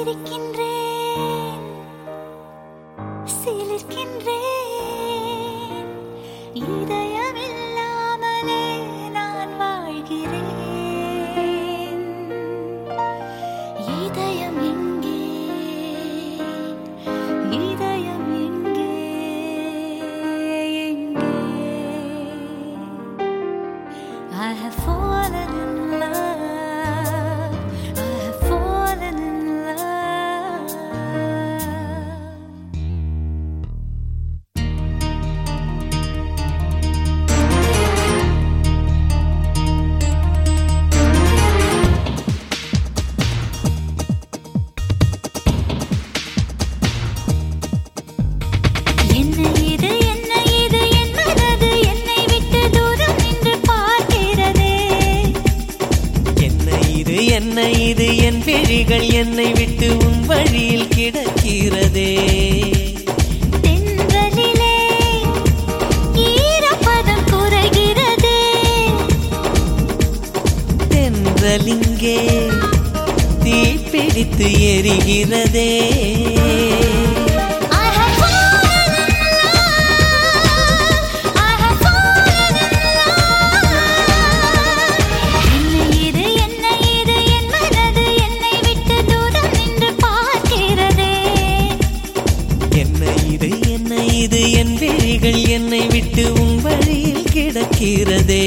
இருக்கின்றேன் சிலிர்க்கின்றேன். இதை வழிகள் என்னை விட்டு உன் வழியில் கிடக்கிறதே. தென்றலிங்கே தீ பிடித்து எரிகிறதே. இது என் விழிகள் என்னை விட்டு உன் வழியில் கிடக்கிறதே.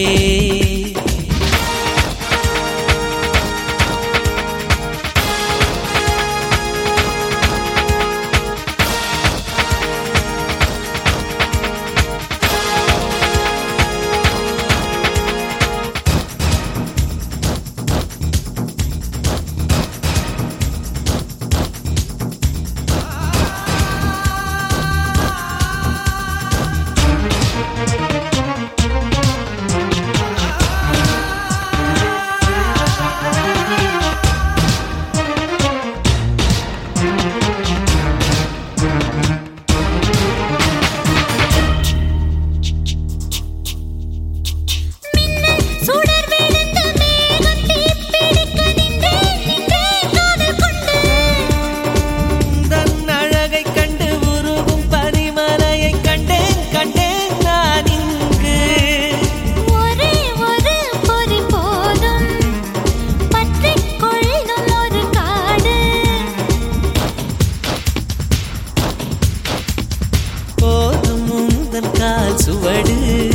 எந்தன் கால் சுவடு.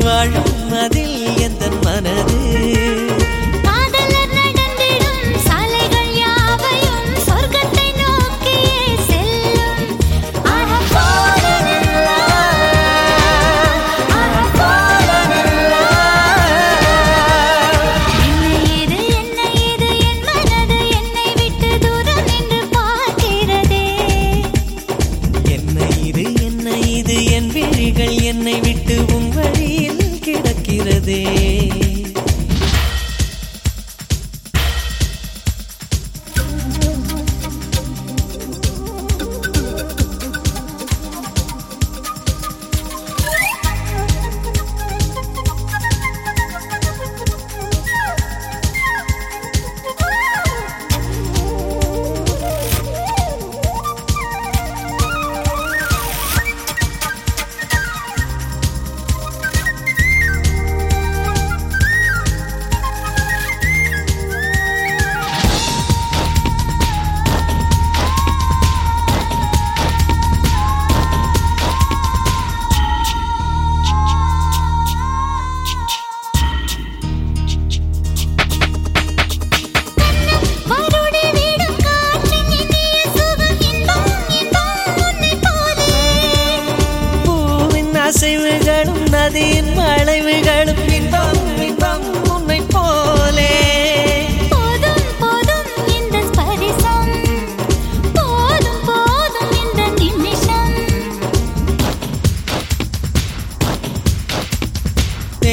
வாழும் அதில் எந்தன் மனது?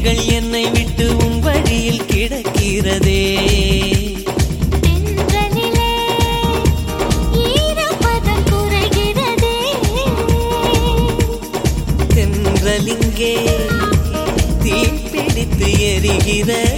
விழிகள் என்னை விட்டு உன் வழியில் கிடக்கிறதே. தென்றலிங்கே தீ பிடித்து எரிகிறதே.